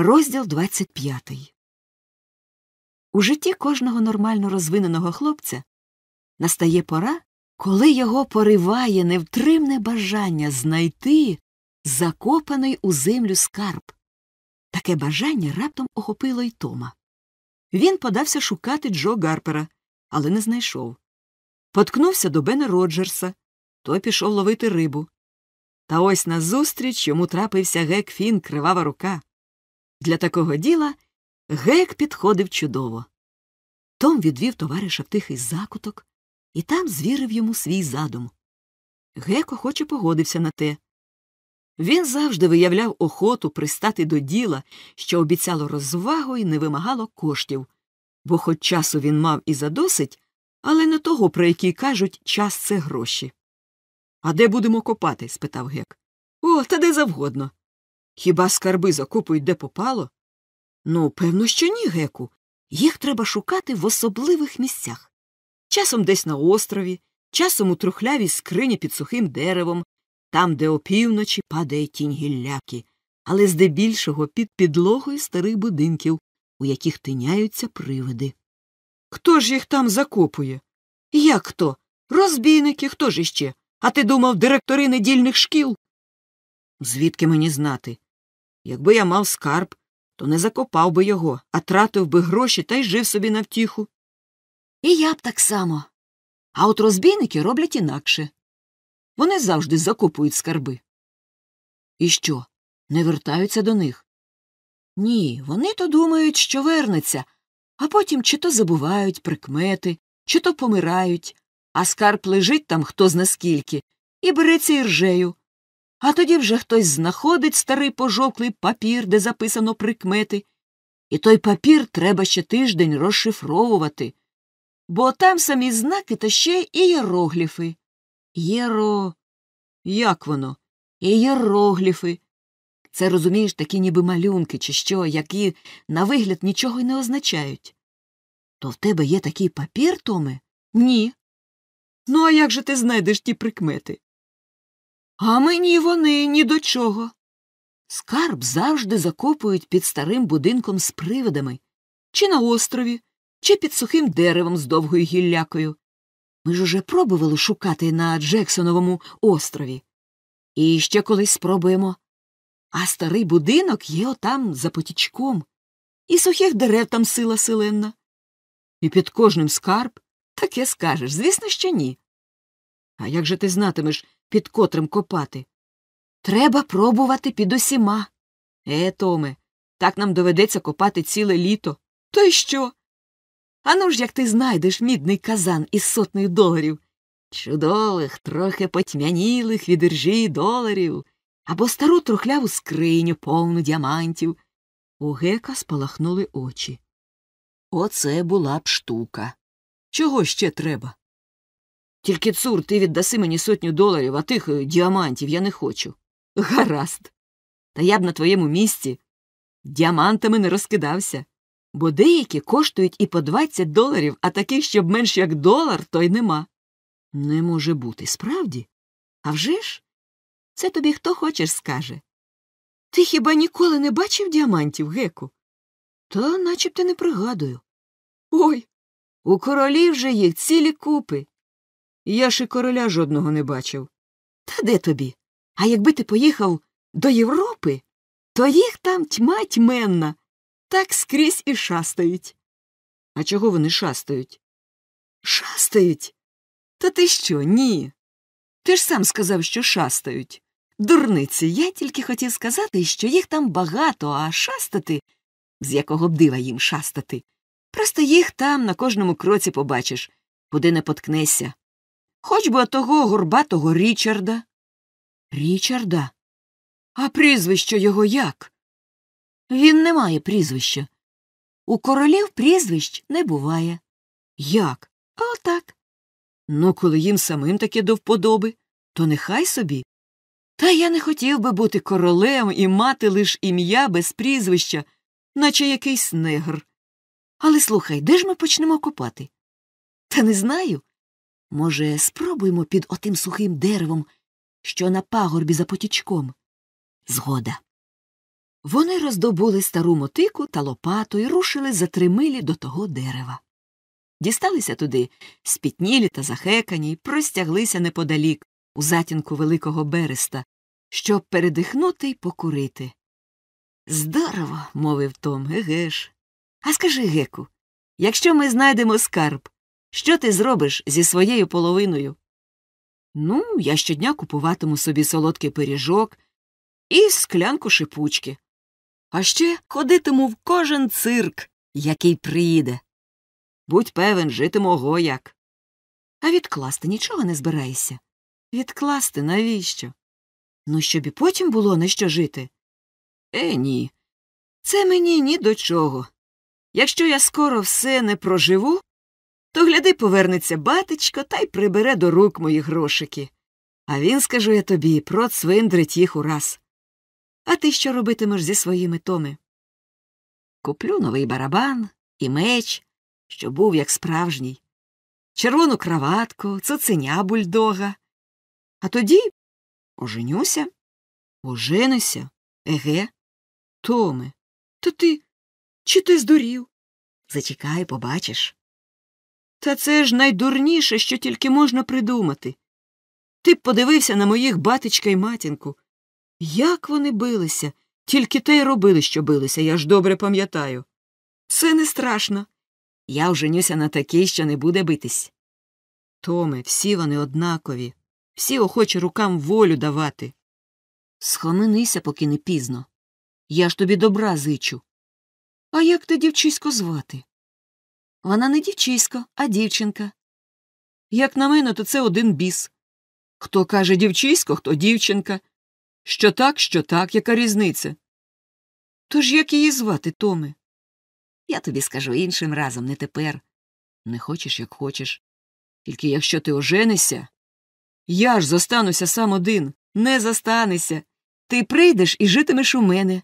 Розділ 25. У житті кожного нормально розвиненого хлопця настає пора, коли його пориває невтримне бажання знайти закопаний у землю скарб. Таке бажання раптом охопило й Тома. Він подався шукати Джо Гарпера, але не знайшов. Поткнувся до Бена Роджерса, той пішов ловити рибу. Та ось назустріч йому трапився гек Фін кривава рука. Для такого діла гек підходив чудово. Том відвів товариша в тихий закуток і там звірив йому свій задум. Гек охоче погодився на те. Він завжди виявляв охоту пристати до діла, що обіцяло розвагу і не вимагало коштів, бо хоч часу він мав і задосить, але не того, про який кажуть, час це гроші. А де будемо копати? спитав гек. О, та де завгодно. Хіба скарби закопують де попало? Ну, певно, що ні, геку. Їх треба шукати в особливих місцях. Часом десь на острові, часом у трухлявій скрині під сухим деревом, там, де опівночі падає тінь гілляки, але здебільшого під підлогою старих будинків, у яких тиняються привиди. Хто ж їх там закопує? Як хто? Розбійники, хто ж іще? А ти думав, директори недільних шкіл? Звідки мені знати? Якби я мав скарб, то не закопав би його, а тратив би гроші та й жив собі на втіху. І я б так само. А от розбійники роблять інакше. Вони завжди закопують скарби. І що? Не вертаються до них? Ні, вони то думають, що вернеться, а потім чи то забувають прикмети, чи то помирають, а скарб лежить там хто зна скільки, і береться іржею. А тоді вже хтось знаходить старий пожовклий папір, де записано прикмети, і той папір треба ще тиждень розшифровувати, бо там самі знаки та ще і єрогліфи. Єро. Як воно? І. Це, розумієш, такі ніби малюнки, чи що, які на вигляд нічого й не означають. То в тебе є такий папір, Томе? Ні. Ну, а як же ти знайдеш ті прикмети? А мені вони ні до чого. Скарб завжди закопують під старим будинком з привидами, чи на острові, чи під сухим деревом з довгою гіллякою. Ми ж уже пробували шукати на Джексоновому острові. І ще колись спробуємо. А старий будинок є отам за потічком, і сухих дерев там сила селенна. І під кожним скарб таке скажеш, звісно, що ні. А як же ти знатимеш, під котрим копати? Треба пробувати під усіма. Е, Томе, так нам доведеться копати ціле літо. То й що? Ану ж, як ти знайдеш мідний казан із сотнею доларів. Чудових, трохи потьмянілих від іржі доларів, або стару трухляву скриню, повну діамантів. У гека спалахнули очі. Оце була б штука. Чого ще треба? Тільки цур, ти віддаси мені сотню доларів, а тих е, діамантів я не хочу. Гаразд. Та я б на твоєму місці діамантами не розкидався, бо деякі коштують і по 20 доларів, а таких, щоб менш як долар, то й нема. Не може бути, справді? А вже ж? Це тобі хто хочеш скаже. Ти хіба ніколи не бачив діамантів, Геку? Та начебто не пригадую. Ой, у королів же їх цілі купи. Я ж і короля жодного не бачив. Та де тобі? А якби ти поїхав до Європи, то їх там тьма тьменна, так скрізь і шастають. А чого вони шастають? Шастають. Та ти що, ні? Ти ж сам сказав, що шастають. Дурниці, я тільки хотів сказати, що їх там багато, а шастати, з якого б дива їм шастати. Просто їх там на кожному кроці побачиш, куди не поткнешся. Хоч би того горбатого Річарда. Річарда? А прізвище його як? Він не має прізвища. У королів прізвищ не буває. Як? Отак. Ну, коли їм самим таке до вподоби, то нехай собі. Та я не хотів би бути королем і мати лиш ім'я без прізвища, наче якийсь негр. Але слухай, де ж ми почнемо копати? Та не знаю. Може, спробуємо під отим сухим деревом, що на пагорбі за потічком. Згода. Вони роздобули стару мотику та лопату і рушили за три милі до того дерева. Дісталися туди спітнілі та захекані й простяглися неподалік, у затінку великого береста, щоб передихнути й покурити. Здорово, мовив Том, еге ж. А скажи, Геку, якщо ми знайдемо скарб, що ти зробиш зі своєю половиною? Ну, я щодня купуватиму собі солодкий пиріжок і склянку шипучки. А ще ходитиму в кожен цирк, який приїде. Будь певен, житиму ого як. А відкласти нічого не збираєшся. Відкласти навіщо? Ну, щоб і потім було на що жити. Е, ні. Це мені ні до чого. Якщо я скоро все не проживу, то гляди, повернеться батечко та й прибере до рук мої грошики. А він, скажу я тобі, процвиндрить їх ураз. А ти що робитимеш зі своїми томи? Куплю новий барабан і меч, що був як справжній, червону краватку, цуценя бульдога. А тоді оженюся, оженися, еге. Томе, то ти чи ти здурів? Зачекай, побачиш. Та це ж найдурніше, що тільки можна придумати. Ти б подивився на моїх батечка й матінку. Як вони билися, тільки те й робили, що билися, я ж добре пам'ятаю. Це не страшно. Я оженюся на такий, що не буде битись. Томе, всі вони однакові, всі охочі рукам волю давати. Схаменися, поки не пізно. Я ж тобі добра зичу. А як те дівчисько звати? Вона не дівчисько, а дівчинка. Як на мене, то це один біс. Хто каже дівчисько, хто дівчинка. Що так, що так, яка різниця? Тож як її звати, Томе? Я тобі скажу іншим разом, не тепер. Не хочеш, як хочеш. Тільки якщо ти оженишся, я ж зостануся сам один, не зостанешся. Ти прийдеш і житимеш у мене.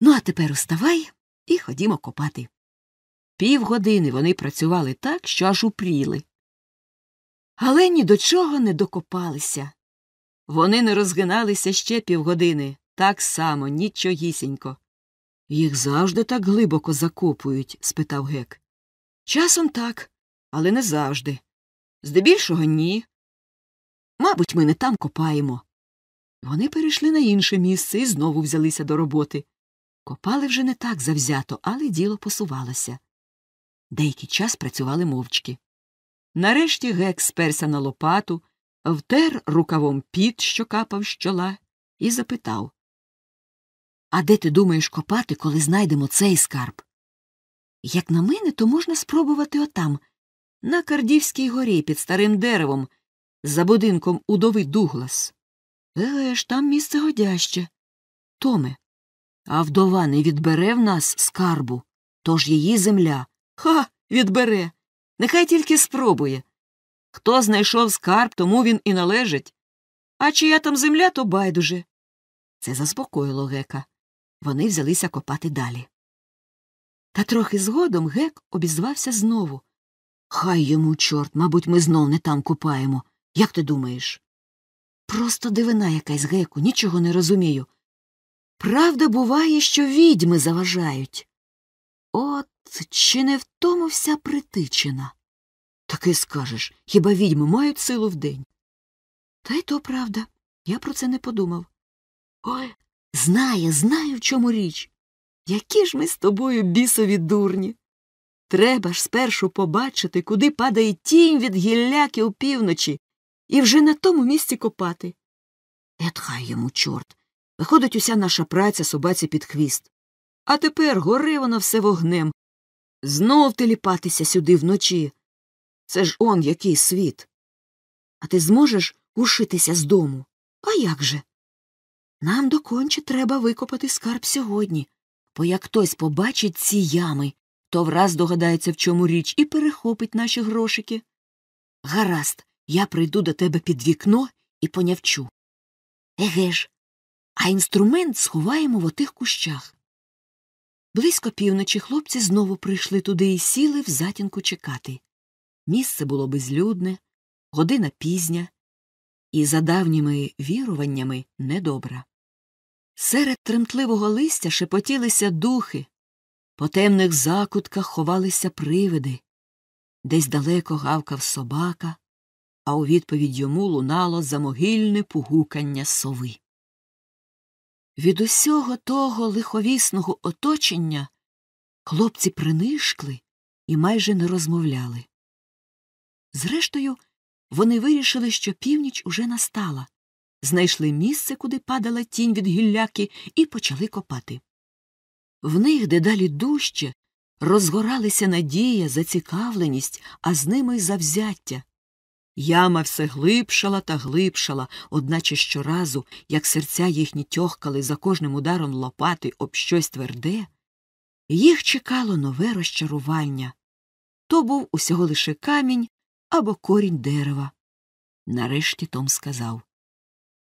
Ну, а тепер уставай і ходімо копати. Півгодини вони працювали так, що аж упріли. Але ні до чого не докопалися. Вони не розгиналися ще півгодини, так само, нічогісінько. Їх завжди так глибоко закопують? спитав гек. Часом так, але не завжди. Здебільшого ні. Мабуть, ми не там копаємо. Вони перейшли на інше місце і знову взялися до роботи. Копали вже не так завзято, але діло посувалося. Деякий час працювали мовчки. Нарешті гек сперся на лопату, втер рукавом піт, що капав з чола, і запитав А де ти думаєш копати, коли знайдемо цей скарб? Як на мене, то можна спробувати отам, на Кардівській горі під старим деревом, за будинком удови Дуглас. Еге ж, там місце годяще. Томе, а вдова не відбере в нас скарбу, тож її земля. Ха, відбере. Нехай тільки спробує. Хто знайшов скарб, тому він і належить. А чия там земля, то байдуже. Це заспокоїло гека. Вони взялися копати далі. Та трохи згодом гек обізвався знову. Хай йому, чорт, мабуть, ми знов не там купаємо. Як ти думаєш? Просто дивина якась геку, нічого не розумію. Правда, буває, що відьми заважають. От чи не в тому вся притичина? Таки скажеш, хіба відьми мають силу вдень? Та й то правда, я про це не подумав. Ой, знає, знаю, в чому річ. Які ж ми з тобою бісові дурні. Треба ж спершу побачити, куди падає тінь від гілляки у півночі, і вже на тому місці копати. Етхай йому, чорт. Виходить уся наша праця собаці під хвіст. А тепер гори воно все вогнем. Знов теліпатися сюди вночі. Це ж он який світ. А ти зможеш ушитися з дому? А як же? Нам доконче треба викопати скарб сьогодні, бо як хтось побачить ці ями, то враз догадається, в чому річ, і перехопить наші грошики. Гаразд, я прийду до тебе під вікно і понявчу. Еге ж, а інструмент сховаємо в отих кущах. Близько півночі хлопці знову прийшли туди і сіли в затінку чекати. Місце було безлюдне, година пізня, і за давніми віруваннями недобра. Серед тремтливого листя шепотілися духи, по темних закутках ховалися привиди, десь далеко гавкав собака, а у відповідь йому лунало замогильне пугукання сови. Від усього того лиховісного оточення хлопці принишкли і майже не розмовляли. Зрештою, вони вирішили, що північ уже настала, знайшли місце, куди падала тінь від гілляки, і почали копати. В них дедалі дужче розгоралися надія, зацікавленість, а з ними й завзяття. Яма все глибшала та глибшала, одначе щоразу, як серця їхні тьохкали за кожним ударом лопати об щось тверде, їх чекало нове розчарування. То був усього лише камінь або корінь дерева. Нарешті Том сказав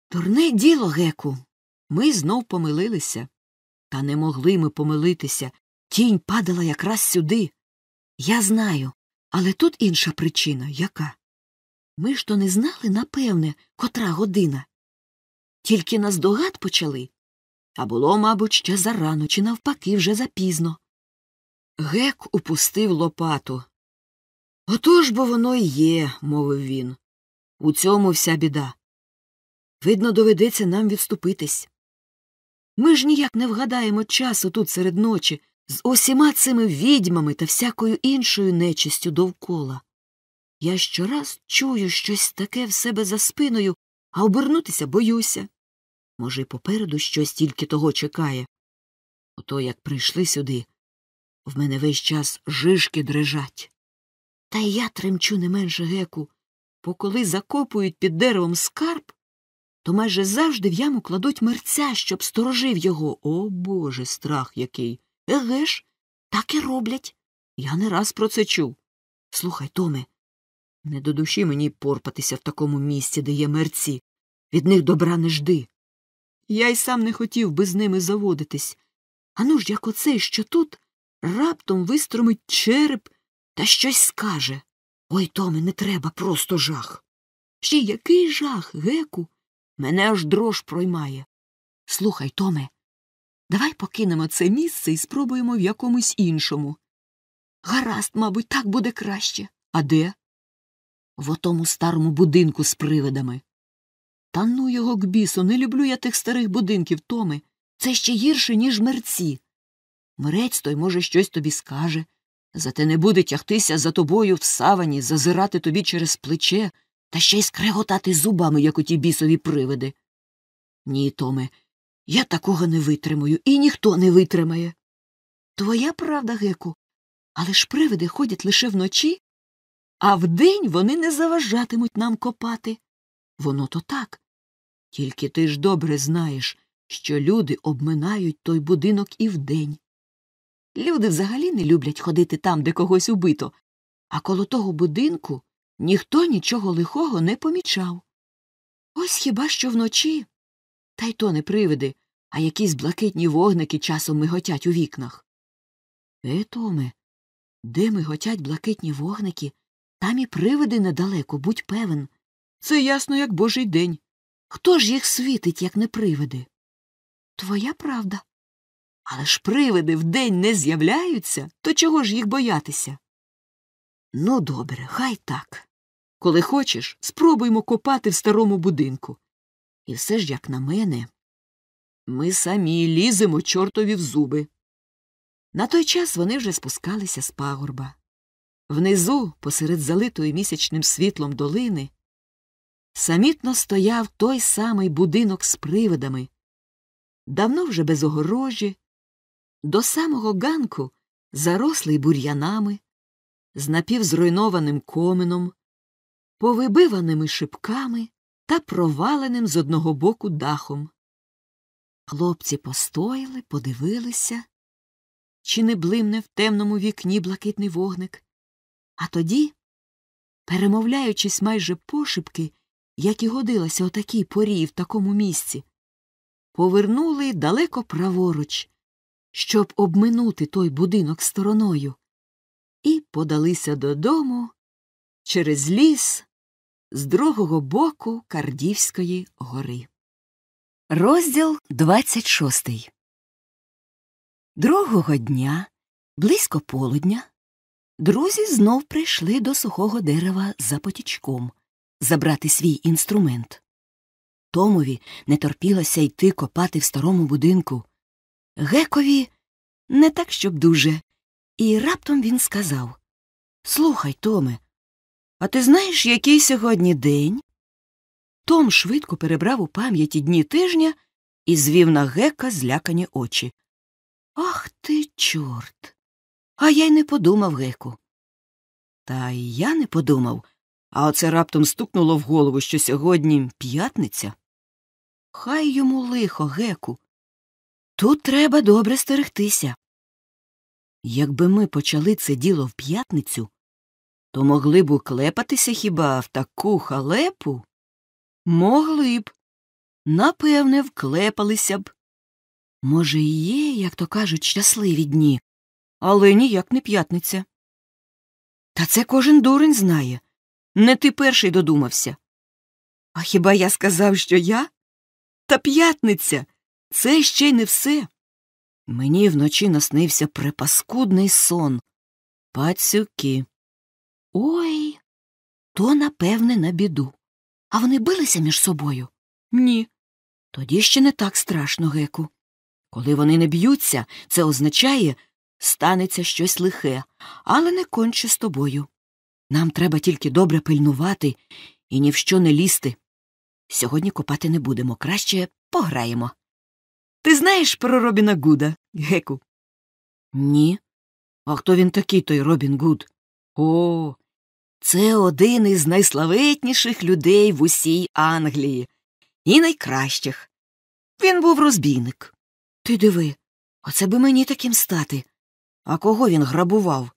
Турне діло, геку. Ми знов помилилися. Та не могли ми помилитися. Тінь падала якраз сюди. Я знаю, але тут інша причина яка? Ми ж то не знали, напевне, котра година. Тільки наздогад почали. А було, мабуть, ще зарано, чи навпаки, вже запізно. Гек упустив лопату. Отож бо воно й є, мовив він. У цьому вся біда. Видно, доведеться нам відступитись. Ми ж ніяк не вгадаємо часу тут серед ночі з усіма цими відьмами та всякою іншою нечистю довкола. Я щораз чую щось таке в себе за спиною, а обернутися боюся. Може, попереду щось тільки того чекає. Ото як прийшли сюди, в мене весь час жишки дрижать. Та й я тремчу не менше геку, бо коли закопують під деревом скарб, то майже завжди в яму кладуть мерця, щоб сторожив його. О Боже, страх який. Еге ж, так і роблять. Я не раз про це чув. Слухай, Томе, не до душі мені порпатися в такому місці, де є мерці. Від них добра не жди. Я й сам не хотів би з ними заводитись. Ану ж, як оцей, що тут, раптом вистромить череп та щось скаже. Ой, Томе, не треба, просто жах. Ще який жах, геку? Мене аж дрож проймає. Слухай, Томе, давай покинемо це місце і спробуємо в якомусь іншому. Гаразд, мабуть, так буде краще. А де? В отому старому будинку з привидами. Та ну його к бісу, не люблю я тих старих будинків, Томе. Це ще гірше, ніж мерці. Мрець той, може, щось тобі скаже. Зате не буде тягтися за тобою в савані, зазирати тобі через плече та ще й скреготати зубами, як оті бісові привиди. Ні, Томе, я такого не витримаю, і ніхто не витримає. Твоя правда, Геку, але ж привиди ходять лише вночі, а вдень вони не заважатимуть нам копати. Воно то так. Тільки ти ж добре знаєш, що люди обминають той будинок і вдень. Люди взагалі не люблять ходити там, де когось убито, а коло того будинку ніхто нічого лихого не помічав. Ось хіба що вночі. Та й то не привиди, а якісь блакитні вогники часом миготять у вікнах. Е, Томе, де миготять блакитні вогники, там і привиди недалеко, будь певен. Це ясно, як божий день. Хто ж їх світить, як не привиди? Твоя правда. Але ж привиди вдень не з'являються, то чого ж їх боятися? Ну, добре, хай так. Коли хочеш, спробуймо копати в старому будинку. І все ж, як на мене, ми самі ліземо чортові в зуби. На той час вони вже спускалися з пагорба. Внизу, посеред залитої місячним світлом долини, самітно стояв той самий будинок з привидами, давно вже без огорожі, до самого ганку зарослий бур'янами, з напівзруйнованим комином, повибиваними шибками та проваленим з одного боку дахом. Хлопці постояли, подивилися, чи не блимне в темному вікні блакитний вогник, а тоді, перемовляючись майже пошепки, як і годилося о такій порі в такому місці, повернули далеко праворуч, щоб обминути той будинок стороною, і подалися додому через ліс з другого боку Кардівської гори. Розділ 26 Другого дня, близько полудня, друзі знов прийшли до сухого дерева за потічком забрати свій інструмент. Томові не терпілося йти копати в старому будинку. Гекові не так, щоб дуже, і раптом він сказав Слухай, Томе, а ти знаєш, який сьогодні день? Том швидко перебрав у пам'яті дні тижня і звів на гека злякані очі. Ах ти, чорт. А я й не подумав, геку. Та й я не подумав, а оце раптом стукнуло в голову, що сьогодні п'ятниця. Хай йому лихо, геку. Тут треба добре стерегтися. Якби ми почали це діло в п'ятницю, то могли б уклепатися хіба в таку халепу? Могли б. Напевне, вклепалися б. Може, є, як то кажуть, щасливі дні, але ніяк не п'ятниця. Та це кожен дурень знає. Не ти перший додумався. А хіба я сказав, що я? Та п'ятниця. Це ще й не все. Мені вночі наснився препаскудний сон. Пацюки. Ой, то, напевне, на біду. А вони билися між собою? Ні. Тоді ще не так страшно, геку. Коли вони не б'ються, це означає станеться щось лихе, але не конче з тобою. Нам треба тільки добре пильнувати і ні в що не лізти. Сьогодні копати не будемо, краще пограємо. Ти знаєш про Робіна Гуда, геку? Ні. А хто він такий, той Робін Гуд? О, це один із найславетніших людей в усій Англії і найкращих. Він був розбійник. Ти диви, оце би мені таким стати. А кого він грабував?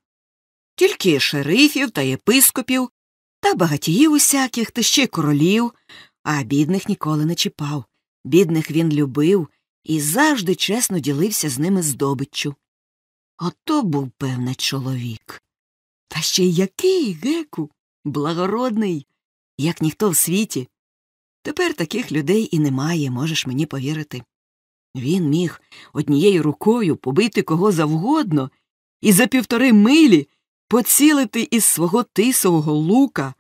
Тільки шерифів та єпископів, та багатіїв усяких, та ще королів, а бідних ніколи не чіпав. Бідних він любив і завжди чесно ділився з ними здобиччю. Ото був певний чоловік. Та ще й який, геку, благородний, як ніхто в світі. Тепер таких людей і немає, можеш мені повірити. Він міг однією рукою побити кого завгодно і за півтори милі поцілити із свого тисового лука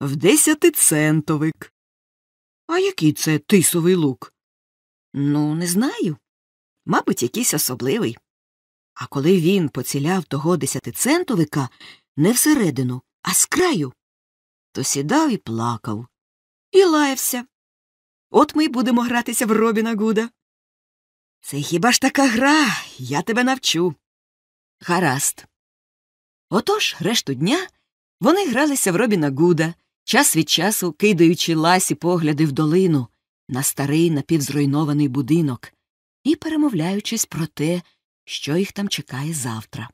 в десятицентовик. А який це тисовий лук? Ну, не знаю. Мабуть, якийсь особливий. А коли він поціляв того десятицентовика не всередину, а з краю, то сідав і плакав, і лаявся. От ми й будемо гратися в Робіна Гуда. Це хіба ж така гра, я тебе навчу. Гаразд. Отож, решту дня вони гралися в Робіна Гуда, час від часу кидаючи ласі погляди в долину на старий напівзруйнований будинок і перемовляючись про те, що їх там чекає завтра.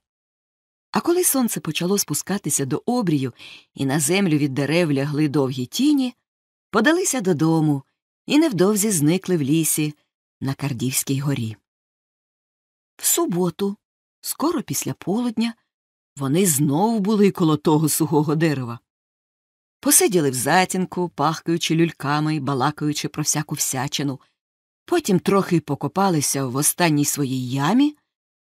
А коли сонце почало спускатися до обрію і на землю від дерев лягли довгі тіні, подалися додому і невдовзі зникли в лісі на Кардівській горі. В суботу, скоро після полудня, вони знов були коло того сухого дерева. Посиділи в затінку, пахкаючи люльками й балакаючи про всяку всячину, потім трохи покопалися в останній своїй ямі,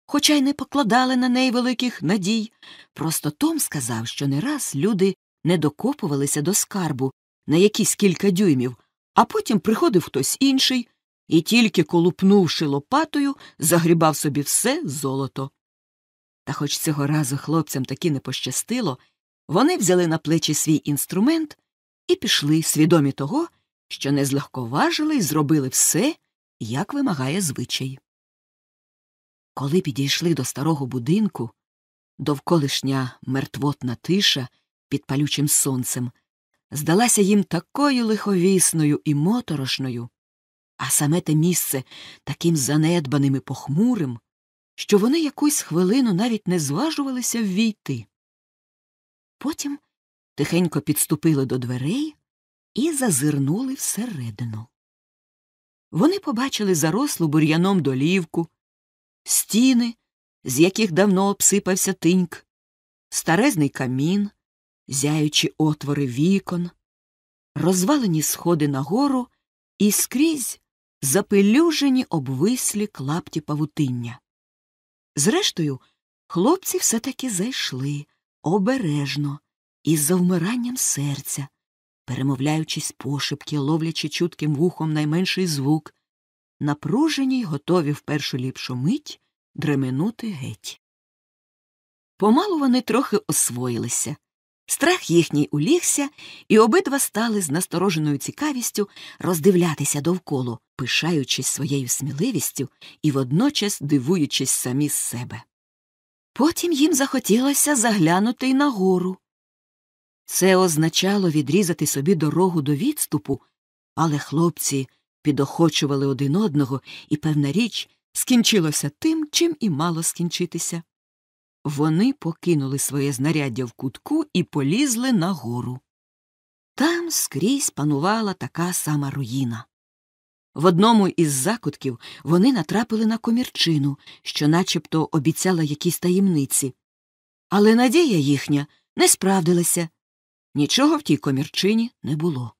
хоча й не покладали на неї великих надій. Просто Том сказав, що не раз люди не докопувалися до скарбу на якісь кілька дюймів, а потім приходив хтось інший і, тільки колупнувши лопатою, загрібав собі все золото. Та хоч цього разу хлопцям таки не пощастило, вони взяли на плечі свій інструмент і пішли, свідомі того, що не злегковажили і зробили все, як вимагає звичай. Коли підійшли до старого будинку, довколишня мертвотна тиша під палючим сонцем здалася їм такою лиховісною і моторошною, а саме те місце таким занедбаним і похмурим, що вони якусь хвилину навіть не зважувалися ввійти. Потім тихенько підступили до дверей і зазирнули всередину. Вони побачили зарослу бур'яном долівку, стіни, з яких давно обсипався тиньк, старезний камін, зяючі отвори вікон, розвалені сходи нагору і скрізь запелюжені обвислі клапті павутиння. Зрештою, хлопці все таки зайшли обережно, із завмиранням серця, перемовляючись пошепки, ловлячи чутким вухом найменший звук, напружені й готові в першу ліпшу мить дременути геть. Помалу вони трохи освоїлися. Страх їхній улігся, і обидва стали з настороженою цікавістю роздивлятися довкола, пишаючись своєю сміливістю і водночас дивуючись самі з себе. Потім їм захотілося заглянути й нагору. Це означало відрізати собі дорогу до відступу, але хлопці підохочували один одного, і, певна річ, скінчилося тим, чим і мало скінчитися. Вони покинули своє знаряддя в кутку і полізли нагору. Там скрізь панувала така сама руїна. В одному із закутків вони натрапили на комірчину, що начебто обіцяла якісь таємниці. Але надія їхня не справдилася нічого в тій комірчині не було.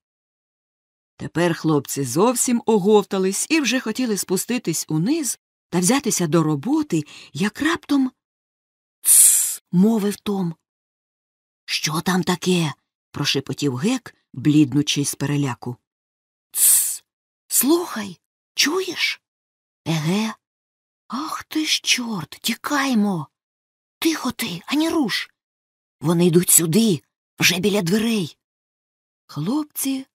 Тепер хлопці зовсім оговтались і вже хотіли спуститись униз та взятися до роботи, як раптом. Тсс. мовив Том. Що там таке? прошепотів гек, бліднучи з переляку. Слухай, чуєш? Еге. Ах ти ж, чорт, тікаймо. Тихо ти, ані руш. Вони йдуть сюди, вже біля дверей. Хлопці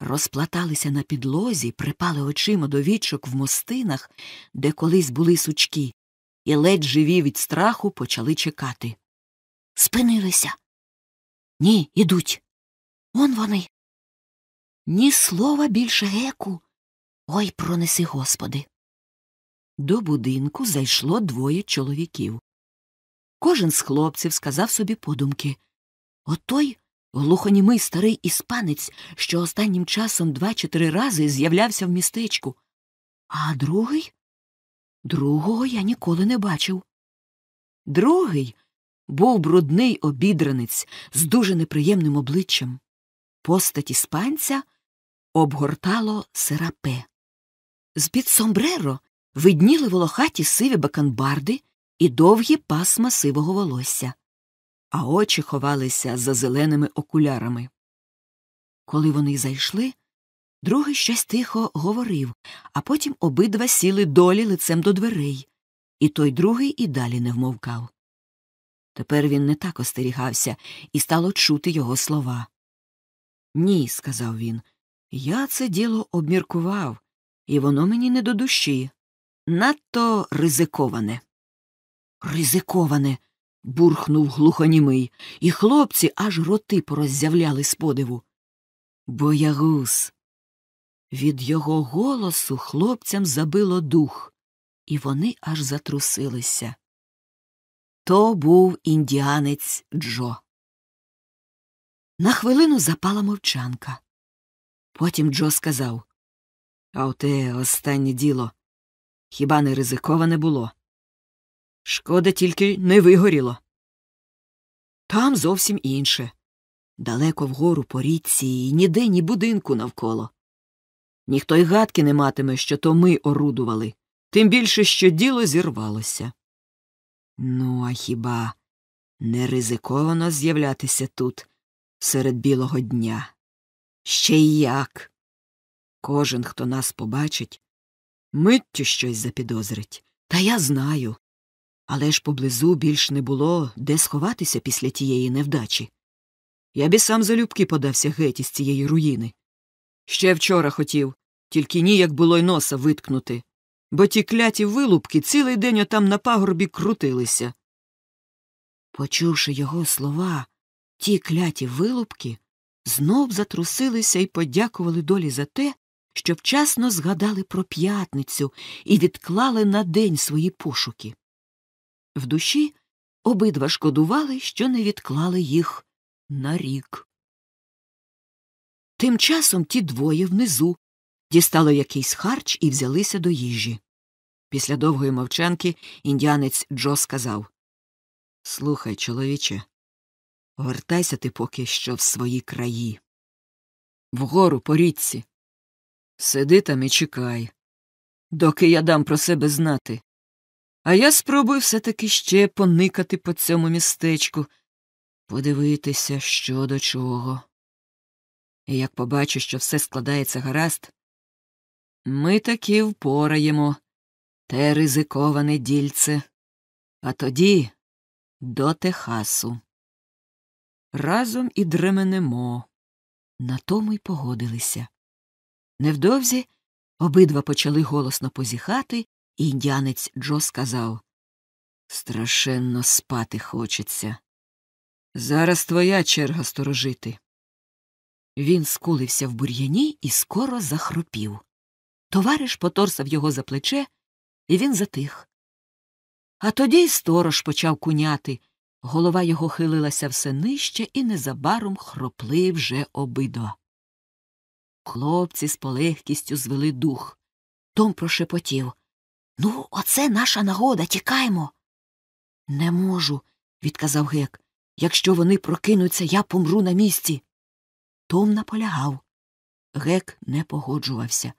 розплаталися на підлозі, припали очима до вічок в мостинах, де колись були сучки, і ледь живі від страху почали чекати. Спинилися. Ні, ідуть. Он вони. Ні слова більше геку. Ой, пронеси, господи. До будинку зайшло двоє чоловіків. Кожен з хлопців сказав собі подумки Отой глухонімий старий іспанець, що останнім часом два чи три рази з'являвся в містечку. А другий? Другого я ніколи не бачив. Другий був брудний обідранець з дуже неприємним обличчям. Постать іспанця обгортало серапе. З під сомбреро видніли волохаті сиві баканбарди і довгі пасма сивого волосся, а очі ховалися за зеленими окулярами. Коли вони зайшли, другий щось тихо говорив, а потім обидва сіли долі лицем до дверей, і той другий і далі не вмовкав. Тепер він не так остерігався, і стало чути його слова. Ні, сказав він, я це діло обміркував, і воно мені не до душі. Надто ризиковане. Ризиковане. бурхнув глухонімий, і хлопці аж роти пороззявляли з подиву. Боягуз. Від його голосу хлопцям забило дух, і вони аж затрусилися. То був індіанець Джо. На хвилину запала мовчанка. Потім Джо сказав А оте останнє діло. Хіба не ризиковане було? Шкода тільки не вигоріло. Там зовсім інше. Далеко вгору по річці і ніде ні будинку навколо. Ніхто й гадки не матиме, що то ми орудували, тим більше, що діло зірвалося. Ну, а хіба не ризиковано з'являтися тут серед білого дня? Ще й як. Кожен, хто нас побачить, миттю щось запідозрить. Та я знаю. Але ж поблизу більш не було де сховатися після тієї невдачі. Я б і сам залюбки подався геть із цієї руїни. Ще вчора хотів, тільки ніяк було й носа виткнути, бо ті кляті вилупки цілий день отам на пагорбі крутилися. Почувши його слова, ті кляті вилупки знов затрусилися і подякували долі за те, що вчасно згадали про п'ятницю і відклали на день свої пошуки. В душі обидва шкодували, що не відклали їх на рік. Тим часом ті двоє внизу дістали якийсь харч і взялися до їжі. Після довгої мовчанки індіанець Джо сказав Слухай, чоловіче, вертайся ти поки що в свої краї. Вгору по річці. Сиди там і чекай, доки я дам про себе знати. А я спробую все-таки ще поникати по цьому містечку, подивитися, що до чого. І як побачу, що все складається гаразд, ми таки впораємо те ризиковане дільце, а тоді до Техасу. Разом і дременемо. На тому й погодилися. Невдовзі обидва почали голосно позіхати, і індіанець Джо сказав Страшенно спати хочеться. Зараз твоя черга сторожити. Він скулився в бур'яні і скоро захропів. Товариш поторсав його за плече, і він затих. А тоді й сторож почав куняти. Голова його хилилася все нижче, і незабаром хропли вже обидва. Хлопці з полегкістю звели дух. Том прошепотів Ну, оце наша нагода, тікаймо. Не можу, відказав гек. Якщо вони прокинуться, я помру на місці. Том наполягав. Гек не погоджувався.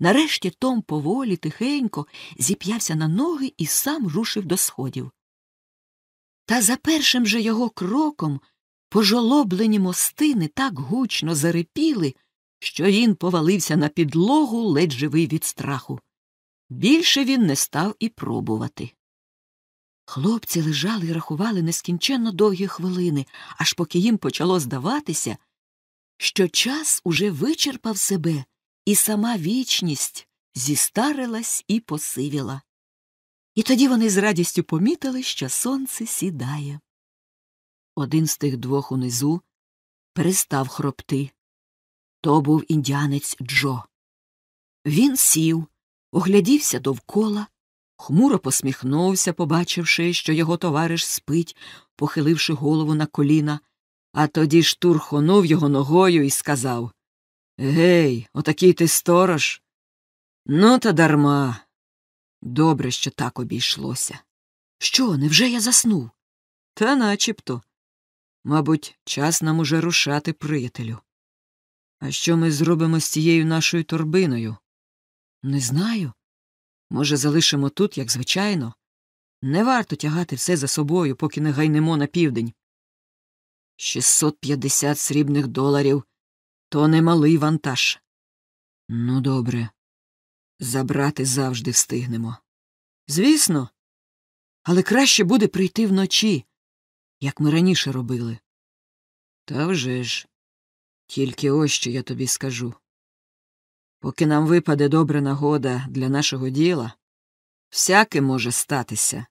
Нарешті Том поволі, тихенько зіп'явся на ноги і сам рушив до сходів. Та за першим же його кроком пожолоблені мостини так гучно зарипіли, що він повалився на підлогу, ледь живий від страху. Більше він не став і пробувати. Хлопці лежали і рахували нескінченно довгі хвилини, аж поки їм почало здаватися, що час уже вичерпав себе, і сама вічність зістарилась і посивіла. І тоді вони з радістю помітили, що сонце сідає. Один з тих двох унизу перестав хропти. То був індіанець Джо. Він сів, оглядівся довкола, хмуро посміхнувся, побачивши, що його товариш спить, похиливши голову на коліна, а тоді штурхонув його ногою і сказав Гей, отакий ти сторож. Ну, та дарма. Добре, що так обійшлося. Що, невже я заснув? Та начебто. Мабуть, час нам уже рушати, приятелю. А що ми зробимо з цією нашою торбиною? Не знаю. Може, залишимо тут, як звичайно. Не варто тягати все за собою, поки не гайнемо на південь. 650 срібних доларів то немалий вантаж. Ну, добре. Забрати завжди встигнемо. Звісно, але краще буде прийти вночі, як ми раніше робили. Та вже ж. Тільки ось що я тобі скажу. Поки нам випаде добра нагода для нашого діла, всяке може статися.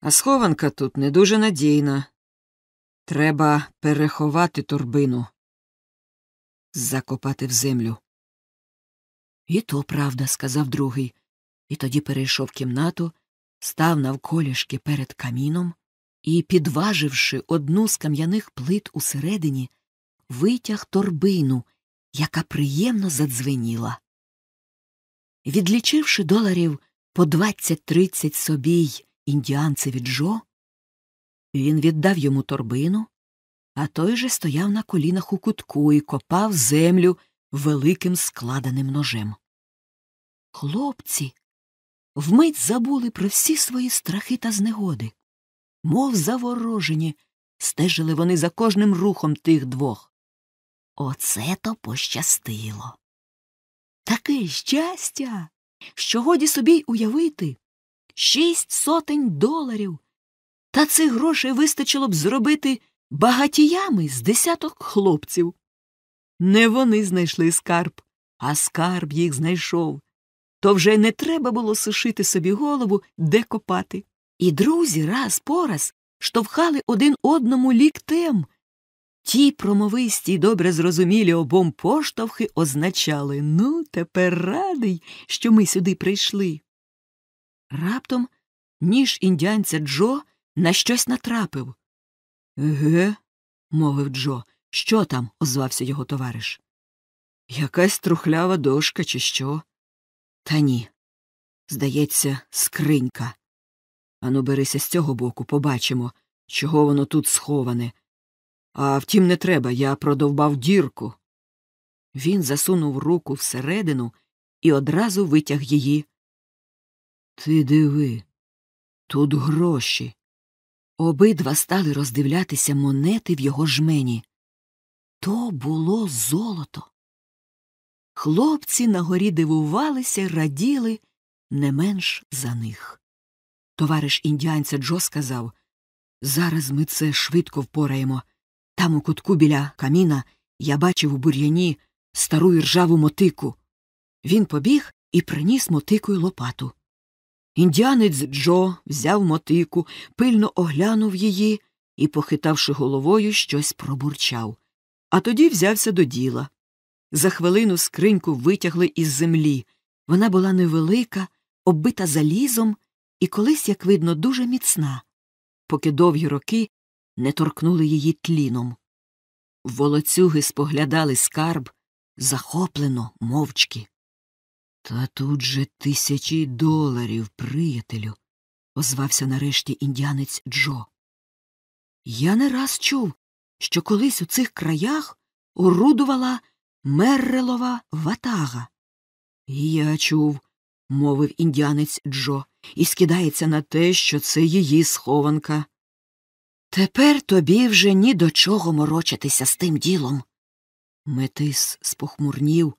А схованка тут не дуже надійна. Треба переховати торбину, закопати в землю. І то правда, сказав другий, і тоді перейшов кімнату, став навколішки перед каміном і, підваживши одну з кам'яних плит усередині, витяг торбину, яка приємно задзвеніла. Відлічивши доларів по двадцять тридцять собі й індіанцеві Джо, він віддав йому торбину, а той же стояв на колінах у кутку і копав землю великим складеним ножем. Хлопці вмить забули про всі свої страхи та знегоди. Мов заворожені, стежили вони за кожним рухом тих двох. Оце то пощастило. Таке щастя, що годі собі й уявити шість сотень доларів. Та цих грошей вистачило б зробити багатіями з десяток хлопців. Не вони знайшли скарб, а скарб їх знайшов. То вже не треба було сушити собі голову, де копати. І друзі раз по раз штовхали один одному ліктем. Ті промовисті й добре зрозумілі обом поштовхи означали ну, тепер радий, що ми сюди прийшли. Раптом ніж індіанця Джо на щось натрапив. Еге, мовив Джо. Що там? озвався його товариш. Якась трухлява дошка, чи що? Та ні. Здається, скринька. Ану, берися з цього боку, побачимо, чого воно тут сховане. А втім, не треба, я продовбав дірку. Він засунув руку всередину і одразу витяг її. Ти диви, тут гроші. Обидва стали роздивлятися монети в його жмені. То було золото. Хлопці на горі дивувалися раділи не менш за них. Товариш індіанця Джо сказав Зараз ми це швидко впораємо. Там у кутку біля каміна я бачив у бур'яні стару іржаву мотику. Він побіг і приніс мотикою лопату. Індіанець Джо взяв мотику, пильно оглянув її і, похитавши головою, щось пробурчав. А тоді взявся до діла. За хвилину скриньку витягли із землі. Вона була невелика, оббита залізом і колись, як видно, дуже міцна, поки довгі роки не торкнули її тліном. Волоцюги споглядали скарб захоплено, мовчки. Та тут же тисячі доларів, приятелю, озвався нарешті індіанець Джо. Я не раз чув, що колись у цих краях орудувала Меррелова ватага. Я чув, мовив індіанець Джо, і скидається на те, що це її схованка. Тепер тобі вже ні до чого морочитися з тим ділом. Метис спохмурнів,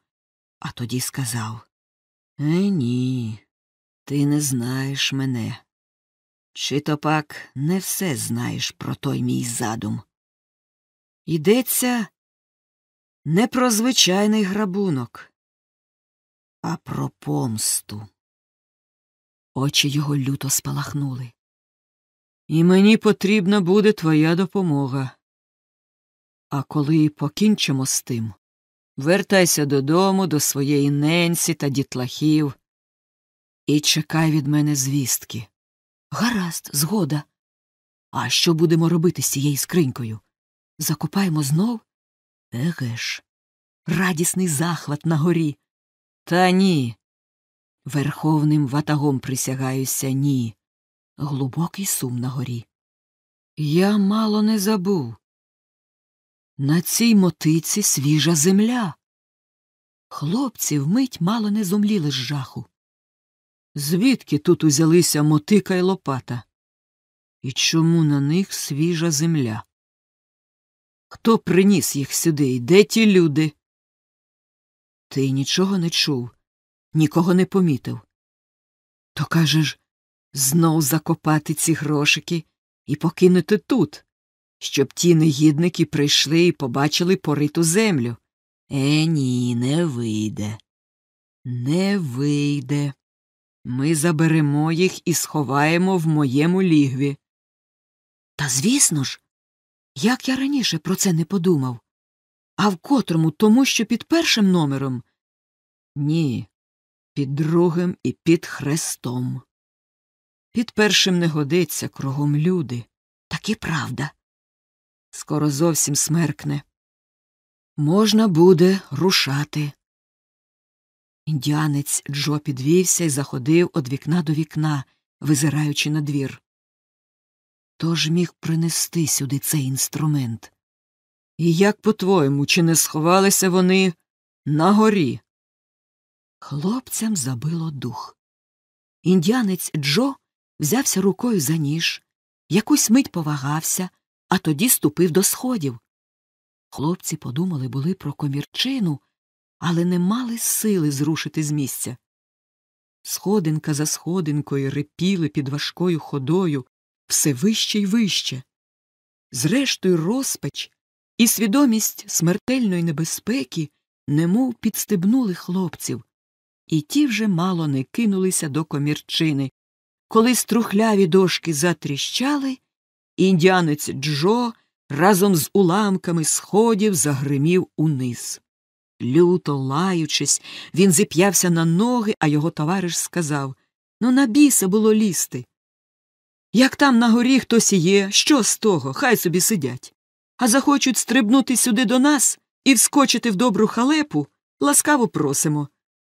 а тоді сказав Е, ні, ти не знаєш мене. Чи то пак не все знаєш про той мій задум. Йдеться не про звичайний грабунок, а про помсту. Очі його люто спалахнули. І мені потрібна буде твоя допомога. А коли покінчимо з тим, вертайся додому до своєї ненці та дітлахів і чекай від мене звістки. Гаразд, згода. А що будемо робити з цією скринькою? Закопаємо знов? Еге ж, радісний захват на горі. Та ні. Верховним ватагом присягаюся, ні. Глибокий сум на горі. Я мало не забув. На цій мотиці свіжа земля. Хлопці вмить мало не зомліли з жаху. Звідки тут узялися мотика й лопата? І чому на них свіжа земля? Хто приніс їх сюди і де ті люди? Ти нічого не чув, нікого не помітив. То кажеш, знов закопати ці грошики і покинути тут, щоб ті негідники прийшли і побачили пориту землю. Е, ні, не вийде. Не вийде. Ми заберемо їх і сховаємо в моєму лігві. Та звісно ж, як я раніше про це не подумав. А в котрому тому, що під першим номером? Ні, під другим і під хрестом. Під першим не годиться кругом люди. Так і правда. Скоро зовсім смеркне. Можна буде рушати. Індіанець Джо підвівся і заходив від вікна до вікна, визираючи на двір. Хто ж міг принести сюди цей інструмент? І як, по-твоєму, чи не сховалися вони на горі? Хлопцям забило дух. Індіанець Джо взявся рукою за ніж, якусь мить повагався, а тоді ступив до сходів. Хлопці подумали були про комірчину, але не мали сили зрушити з місця. Сходинка за сходинкою репіли під важкою ходою все вище й вище. Зрештою, розпач і свідомість смертельної небезпеки немов підстебнули хлопців, і ті вже мало не кинулися до комірчини. Коли струхляві дошки затріщали, індіанець Джо разом з уламками сходів загримів униз. Люто лаючись, він зіп'явся на ноги, а його товариш сказав Ну, на біса було лізти. Як там на горі хтось є, що з того, хай собі сидять. А захочуть стрибнути сюди до нас і вскочити в добру халепу, ласкаво просимо.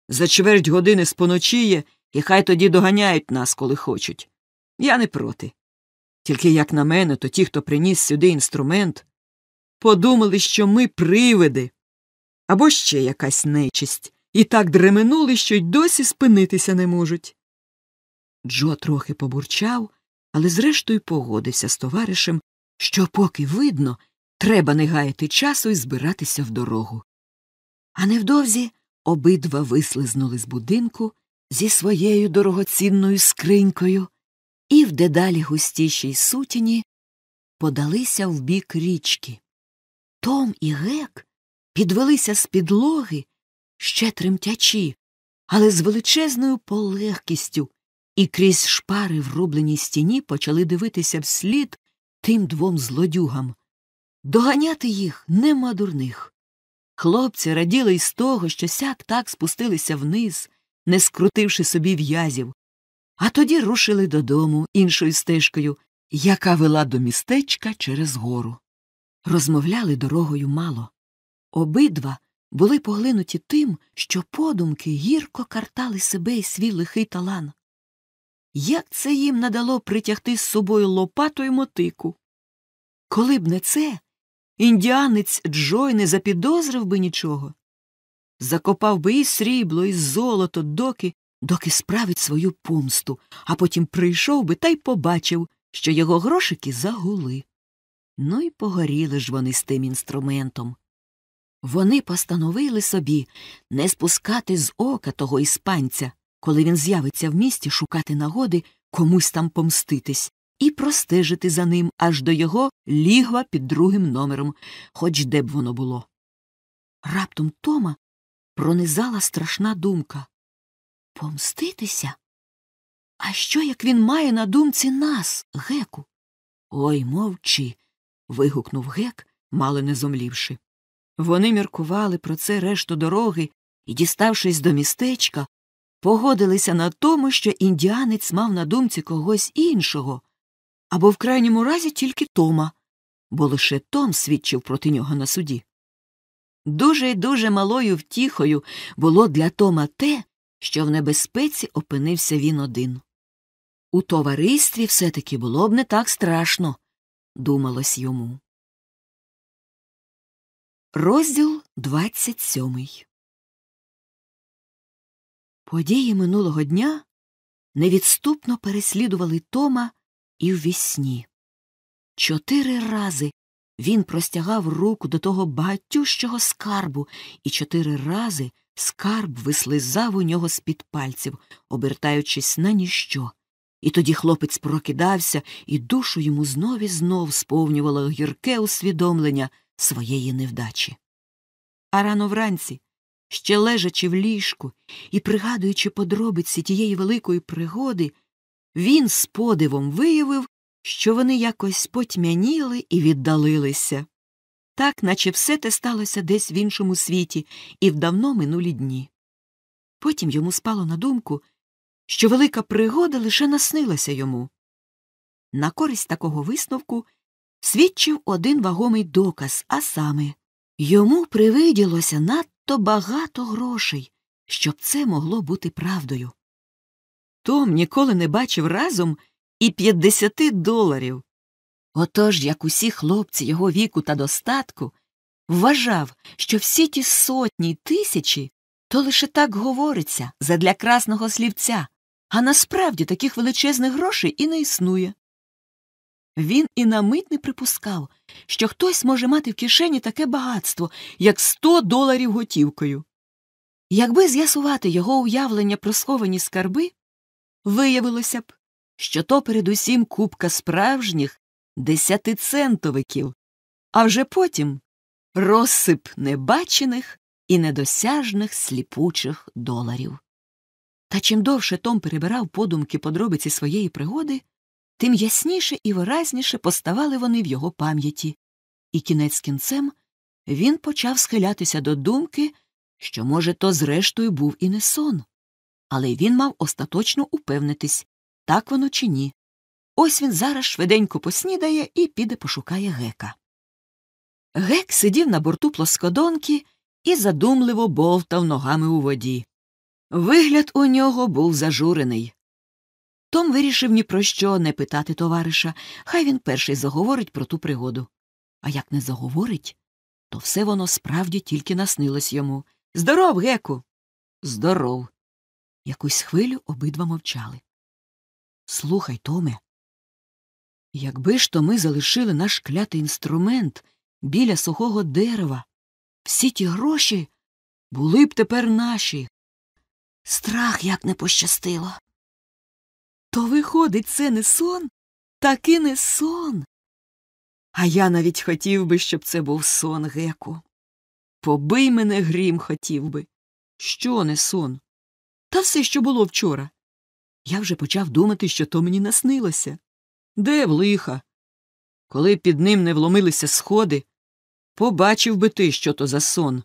За чверть години споночіє, і хай тоді доганяють нас, коли хочуть. Я не проти. Тільки, як на мене, то ті, хто приніс сюди інструмент, подумали, що ми привиди або ще якась нечисть, і так дременули, що й досі спинитися не можуть. Джо трохи побурчав, але зрештою погодився з товаришем, що, поки видно, треба не гаяти часу і збиратися в дорогу. А невдовзі обидва вислизнули з будинку зі своєю дорогоцінною скринькою і в дедалі густішій сутіні подалися в бік річки. Том і Гек підвелися з підлоги, ще тремтячі, але з величезною полегкістю, і крізь шпари в рубленій стіні почали дивитися вслід тим двом злодюгам. Доганяти їх нема дурних. Хлопці раділи й з того, що сяк так спустилися вниз, не скрутивши собі в'язів, а тоді рушили додому іншою стежкою, яка вела до містечка через гору. Розмовляли дорогою мало. Обидва були поглинуті тим, що подумки гірко картали себе і свій лихий талан. Як це їм надало притягти з собою лопату й мотику? Коли б не це, індіанець Джой не запідозрив би нічого. Закопав би і срібло, і золото, доки, доки справить свою помсту, а потім прийшов би та й побачив, що його грошики загули. Ну й погоріли ж вони з тим інструментом. Вони постановили собі не спускати з ока того іспанця, коли він з'явиться в місті шукати нагоди комусь там помститись, і простежити за ним аж до його лігва під другим номером, хоч де б воно було. Раптом Тома пронизала страшна думка Помститися? А що, як він має на думці нас, геку? Ой, мовчи. вигукнув гек, мало не зомлівши. Вони міркували про це решту дороги і, діставшись до містечка, погодилися на тому, що індіанець мав на думці когось іншого, або в крайньому разі тільки Тома, бо лише Том свідчив проти нього на суді. Дуже й дуже малою втіхою було для Тома те, що в небезпеці опинився він один. У товаристві все таки було б не так страшно, думалось йому. Розділ 27 Події минулого дня невідступно переслідували Тома і в вісні. Чотири рази він простягав руку до того багатющого скарбу, і чотири рази скарб вислизав у нього з під пальців, обертаючись на ніщо. І тоді хлопець прокидався, і душу йому знов і знов сповнювало гірке усвідомлення своєї невдачі. А рано вранці, ще лежачи в ліжку і пригадуючи подробиці тієї великої пригоди, він з подивом виявив, що вони якось потьмяніли і віддалилися. Так, наче все те сталося десь в іншому світі і в давно минулі дні. Потім йому спало на думку, що велика пригода лише наснилася йому. На користь такого висновку свідчив один вагомий доказ, а саме йому привиділося надто багато грошей, щоб це могло бути правдою. Том ніколи не бачив разом і 50 доларів. Отож, як усі хлопці його віку та достатку, вважав, що всі ті сотні й тисячі то лише так говориться задля красного слівця, а насправді таких величезних грошей і не існує. Він і на мить не припускав, що хтось може мати в кишені таке багатство, як сто доларів готівкою. Якби з'ясувати його уявлення про сховані скарби, виявилося б, що то передусім купка справжніх десятицентовиків, а вже потім розсип небачених і недосяжних сліпучих доларів. Та чим довше Том перебирав подумки подробиці своєї пригоди, тим ясніше і виразніше поставали вони в його пам'яті, і кінець кінцем він почав схилятися до думки, що, може, то зрештою був і не сон. Але він мав остаточно упевнитись, так воно чи ні. Ось він зараз швиденько поснідає і піде пошукає гека. Гек сидів на борту плоскодонки і задумливо бовтав ногами у воді. Вигляд у нього був зажурений. Том вирішив ні про що не питати товариша, хай він перший заговорить про ту пригоду. А як не заговорить, то все воно справді тільки наснилось йому. Здоров, геку. Здоров. Якусь хвилю обидва мовчали. Слухай, Томе, якби ж то ми залишили наш клятий інструмент біля сухого дерева, всі ті гроші були б тепер наші. Страх як не пощастило. То, виходить, це не сон? Таки не сон. А я навіть хотів би, щоб це був сон, Геку. Побий мене грім хотів би. Що не сон? Та все, що було вчора. Я вже почав думати, що то мені наснилося. Де в лиха? Коли під ним не вломилися сходи, побачив би ти, що то за сон.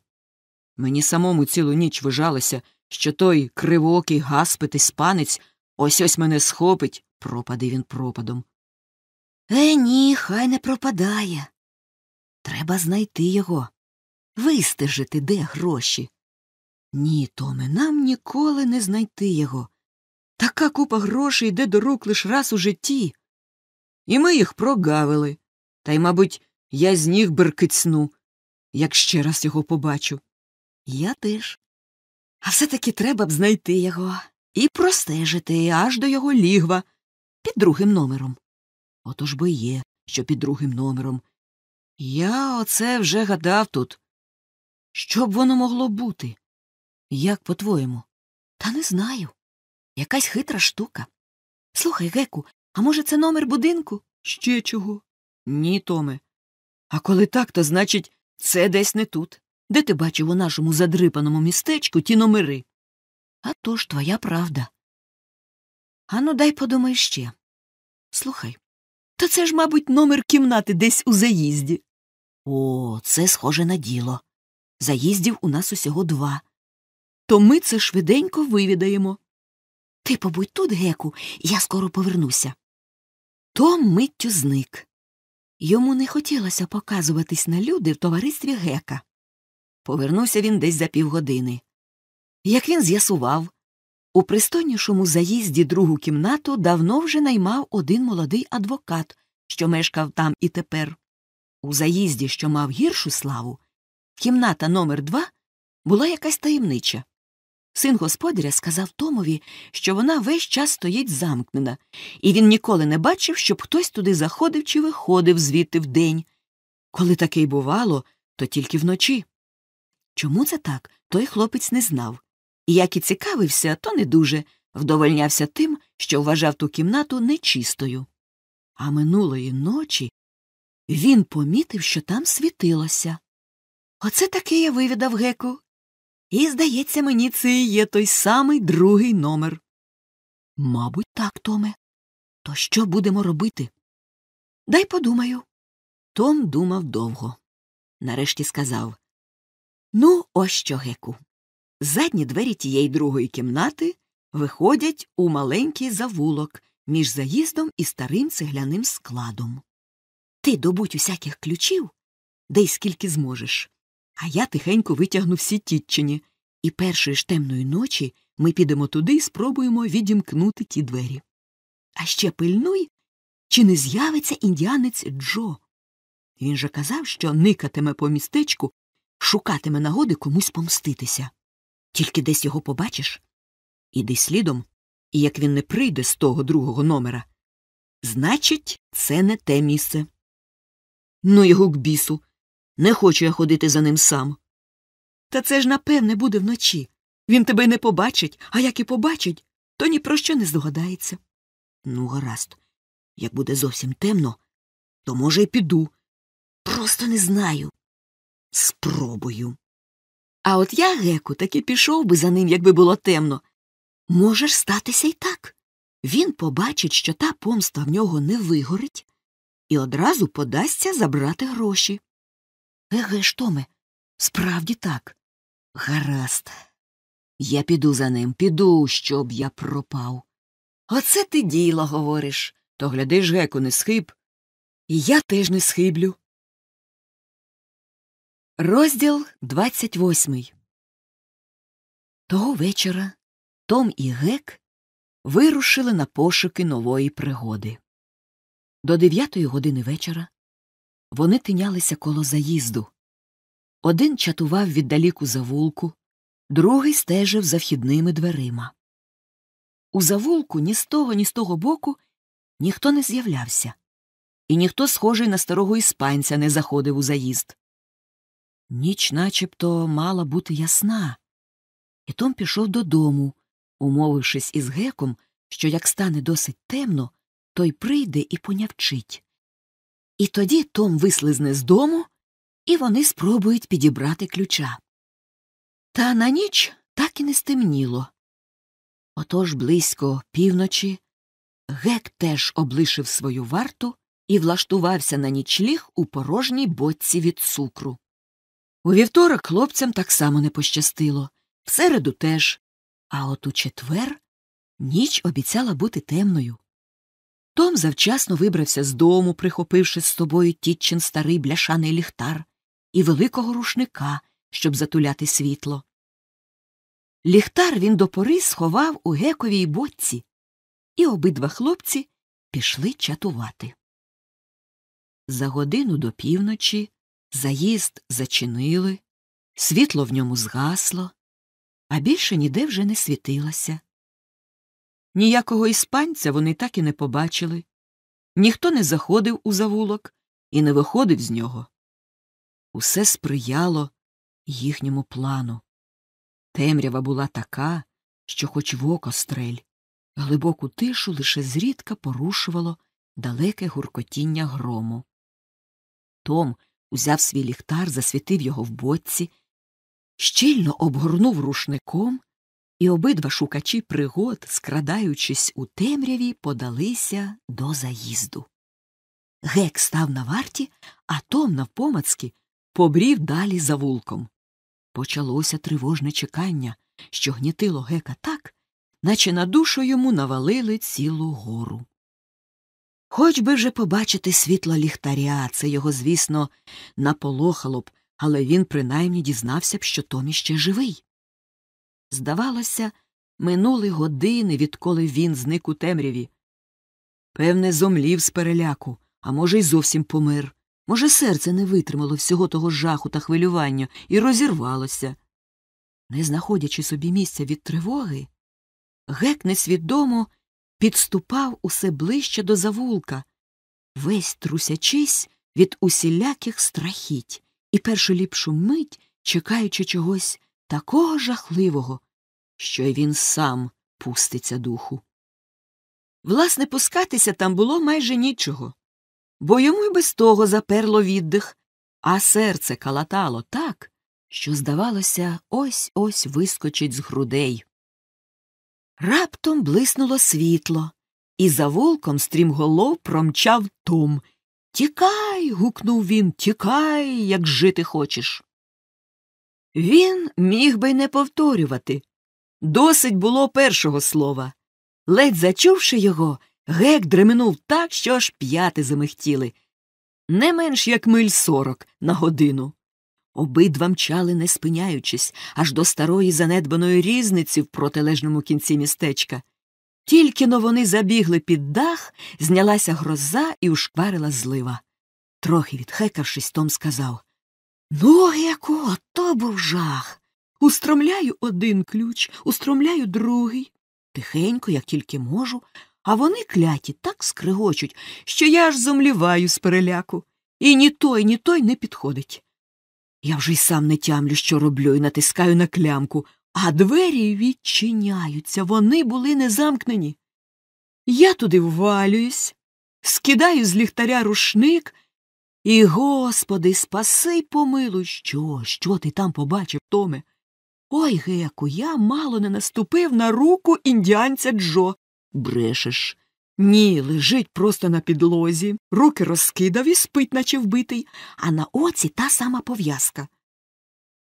Мені самому цілу ніч вижалося, що той кривокий гаспит іспанець ось ось мене схопить, пропаде він пропадом. Е, ні, хай не пропадає. Треба знайти його, вистежити, де гроші. Ні, Томе, нам ніколи не знайти його. Така купа грошей йде до рук лиш раз у житті. І ми їх прогавили. Та й, мабуть, я з ніг беркицну, як ще раз його побачу. Я теж. А все-таки треба б знайти його і простежити аж до його лігва під другим номером. Отож бо є, що під другим номером. Я оце вже гадав тут. Що б воно могло бути? Як по-твоєму? Та не знаю. Якась хитра штука. Слухай, Геку, а може, це номер будинку? Ще чого? Ні, Томе. А коли так, то значить, це десь не тут. Де ти бачив у нашому задрипаному містечку ті номери? А то ж твоя правда. Ану, дай подумай ще. Слухай, то це ж, мабуть, номер кімнати десь у заїзді. О, це схоже на діло. Заїздів у нас усього два. То ми це швиденько вивідаємо. Ти побудь тут, Геку, я скоро повернуся. Том миттю зник. Йому не хотілося показуватись на люди в товаристві Гека. Повернувся він десь за півгодини. Як він з'ясував, у пристойнішому заїзді другу кімнату давно вже наймав один молодий адвокат, що мешкав там і тепер. У заїзді, що мав гіршу славу, кімната номер два була якась таємнича. Син господаря сказав Томові, що вона весь час стоїть замкнена, і він ніколи не бачив, щоб хтось туди заходив чи виходив звідти вдень. Коли таке й бувало, то тільки вночі. Чому це так, той хлопець не знав. І як і цікавився, то не дуже вдовольнявся тим, що вважав ту кімнату нечистою. А минулої ночі він помітив, що там світилося. Оце таки я вивідав геку. І, здається, мені це і є той самий другий номер. Мабуть, так, Томе. То що будемо робити? Дай подумаю. Том думав довго. Нарешті сказав Ну, ось що, геку. Задні двері тієї другої кімнати виходять у маленький завулок між заїздом і старим цегляним складом. Ти добудь усяких ключів, де скільки зможеш. А я тихенько витягну всі тітчині, і першої ж темної ночі ми підемо туди і спробуємо відімкнути ті двері. А ще пильнуй, чи не з'явиться індіанець Джо. Він же казав, що никатиме по містечку, шукатиме нагоди комусь помститися. Тільки десь його побачиш. Іди слідом, і як він не прийде з того другого номера, значить, це не те місце. Ну, його к бісу. Не хочу я ходити за ним сам. Та це ж, напевне, буде вночі. Він тебе не побачить, а як і побачить, то ні про що не здогадається. Ну, гаразд, як буде зовсім темно, то, може, й піду. Просто не знаю. Спробую. А от я, Геку, таки пішов би за ним, якби було темно. Може ж статися й так. Він побачить, що та помста в нього не вигорить, і одразу подасться забрати гроші. Еге ж, Томе, справді так. Гаразд. Я піду за ним, піду, щоб я пропав. Оце ти діло говориш. То глядиш, Геку, не схиб. І я теж не схиблю. Розділ 28 Того вечора Том і Гек вирушили на пошуки нової пригоди. До дев'ятої години вечора вони тинялися коло заїзду. Один чатував віддаліку завулку, другий стежив за вхідними дверима. У завулку ні з того, ні з того боку ніхто не з'являвся, і ніхто, схожий на старого іспанця, не заходив у заїзд. Ніч начебто мала бути ясна, і Том пішов додому, умовившись із геком, що як стане досить темно, той прийде і понявчить. І тоді Том вислизне з дому, і вони спробують підібрати ключа. Та на ніч так і не стемніло. Отож близько півночі гек теж облишив свою варту і влаштувався на нічліг у порожній боці від цукру. У вівторок хлопцям так само не пощастило, в середу теж, а от у четвер ніч обіцяла бути темною. Том завчасно вибрався з дому, прихопивши з собою тітчин старий бляшаний ліхтар і великого рушника, щоб затуляти світло. Ліхтар він до пори сховав у гековій боці, і обидва хлопці пішли чатувати. За годину до півночі заїзд зачинили, світло в ньому згасло, а більше ніде вже не світилося. Ніякого іспанця вони так і не побачили, ніхто не заходив у завулок і не виходив з нього. Усе сприяло їхньому плану. Темрява була така, що, хоч в око стрель, глибоку тишу лише зрідка порушувало далеке гуркотіння грому. Том узяв свій ліхтар, засвітив його в боці, щільно обгорнув рушником, і обидва шукачі пригод, скрадаючись у темряві, подалися до заїзду. Гек став на варті, а Том навпомацки побрів далі за вулком. Почалося тривожне чекання, що гнітило гека так, наче на душу йому навалили цілу гору. Хоч би вже побачити світло ліхтаря, це його, звісно, наполохало б, але він принаймні дізнався б, що Том іще живий. Здавалося, минули години, відколи він зник у темряві. Певне, зомлів з переляку, а може, й зовсім помер. Може, серце не витримало всього того жаху та хвилювання і розірвалося. Не знаходячи собі місця від тривоги, гек несвідомо підступав усе ближче до завулка, весь трусячись від усіляких страхіть і першу ліпшу мить чекаючи чогось такого жахливого, що й він сам пуститься духу. Власне, пускатися там було майже нічого бо йому й без того заперло віддих, а серце калатало так, що, здавалося, ось ось вискочить з грудей. Раптом блиснуло світло, і за волком стрімголов промчав Том. Тікай. гукнув він, тікай, як жити хочеш. Він міг би й не повторювати. Досить було першого слова. Ледь зачувши його, Гек дременув так, що аж п'яти замихтіли. Не менш як миль сорок на годину. Обидва мчали, не спиняючись, аж до старої занедбаної різниці в протилежному кінці містечка. Тільки но вони забігли під дах, знялася гроза і ушкварила злива. Трохи відхекавшись, Том сказав Ну, Геку, то був жах. Устромляю один ключ, устромляю другий. Тихенько, як тільки можу, а вони кляті так скригочуть, що я аж зомліваю з переляку, і ні той, ні той не підходить. Я вже й сам не тямлю, що роблю, і натискаю на клямку, а двері відчиняються, вони були не замкнені. Я туди ввалююсь, скидаю з ліхтаря рушник, і, господи, спаси й помилуй, що, що ти там побачив, Томе? Ой, Геку, я мало не наступив на руку індіанця Джо. Брешеш. Ні, лежить просто на підлозі, руки розкидав і спить, наче вбитий, а на оці та сама пов'язка.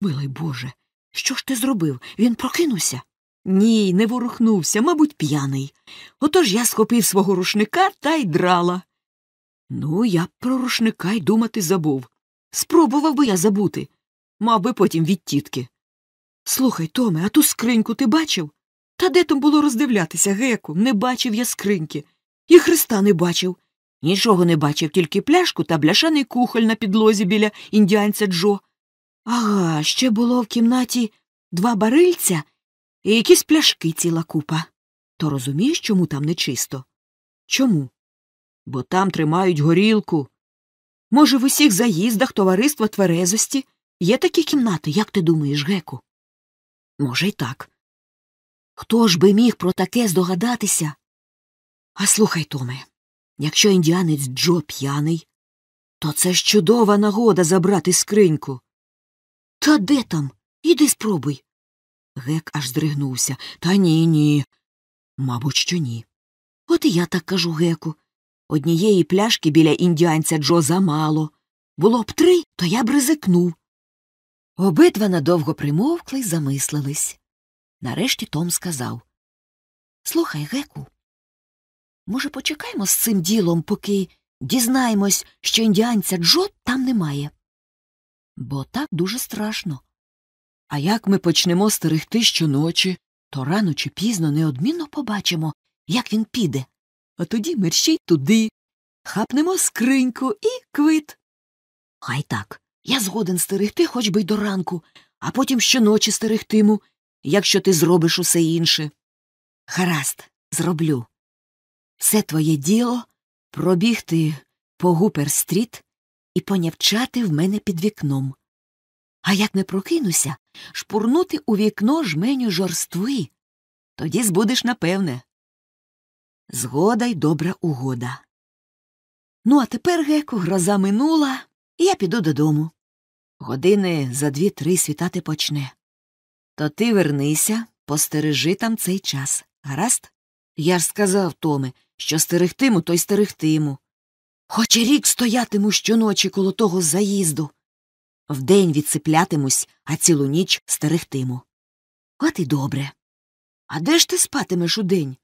Милий Боже, що ж ти зробив? Він прокинувся? Ні, не ворухнувся, мабуть, п'яний. Отож я схопив свого рушника та й драла. Ну, я про рушника й думати забув. Спробував би я забути, мав би потім від тітки. Слухай, Томе, а ту скриньку ти бачив? Та де там було роздивлятися, геку, не бачив я скриньки. І Христа не бачив. Нічого не бачив, тільки пляшку та бляшаний кухоль на підлозі біля індіанця Джо. Ага, ще було в кімнаті два барильця і якісь пляшки ціла купа. То розумієш, чому там нечисто? Чому? Бо там тримають горілку. Може, в усіх заїздах товариства тверезості є такі кімнати, як ти думаєш, Геку? Може, й так. Хто ж би міг про таке здогадатися? А слухай, Томе, якщо індіанець Джо п'яний, то це ж чудова нагода забрати скриньку. Та де там? Іди спробуй. Гек аж здригнувся. Та ні, ні. Мабуть, що ні. От і я так кажу Геку. Однієї пляшки біля індіанця Джо замало. Було б три, то я б ризикнув. Обидва надовго примовкли й замислились. Нарешті Том сказав Слухай, Геку, може, почекаємо з цим ділом, поки дізнаємось, що індіанця Джо там немає. Бо так дуже страшно. А як ми почнемо стерегти щоночі, то рано чи пізно неодмінно побачимо, як він піде. А тоді мерщій туди, хапнемо скриньку і квит. Хай так. Я згоден стерегти хоч би й до ранку, а потім щоночі стерегтиму, якщо ти зробиш усе інше. Гаразд, зроблю. Все твоє діло пробігти по Гупер-стріт і понявчати в мене під вікном. А як не прокинуся, шпурнути у вікно жменю жорстви. Тоді збудеш напевне. Згода й добра угода. Ну, а тепер, Геку, гроза минула, і я піду додому. Години за дві-три світати почне. То ти вернися, постережи там цей час. Гаразд? Я ж сказав, Томе, що стерегтиму, то й стерегтиму. Хоч і рік стоятиму щоночі коло того заїзду. Вдень відсиплятимусь, а цілу ніч стерегтиму. От і добре. А де ж ти спатимеш удень?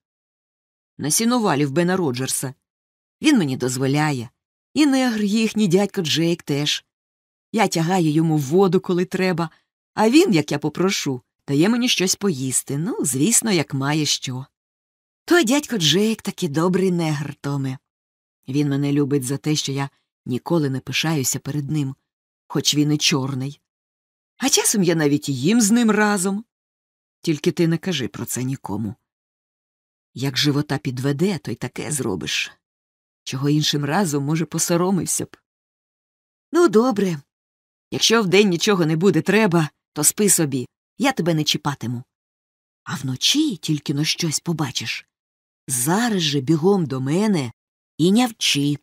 На сінувалі в Бена Роджерса. Він мені дозволяє. І негр їхній дядько Джейк теж. Я тягаю йому воду, коли треба, а він, як я попрошу, дає мені щось поїсти. Ну, звісно, як має що. Той дядько Джейк таки добрий негр, Томе. Він мене любить за те, що я ніколи не пишаюся перед ним, хоч він і чорний. А часом я навіть їм з ним разом. Тільки ти не кажи про це нікому. Як живота підведе, то й таке зробиш. Чого іншим разом, може, посоромився б. Ну, добре. Якщо вдень нічого не буде треба, то спи собі, я тебе не чіпатиму. А вночі тільки но щось побачиш. Зараз же бігом до мене і нявчи.